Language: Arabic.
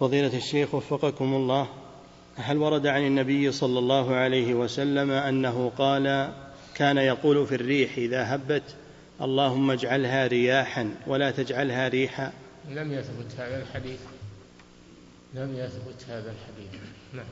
فضيلة الشيخ وفقكم الله هل ورد عن النبي صلى الله عليه وسلم أنه قال كان يقول في الريح إذا هبت اللهم اجعلها رياحا ولا تجعلها ريحا. لم يثبت هذا الحديث. لم يثبت هذا الحديث. نعم.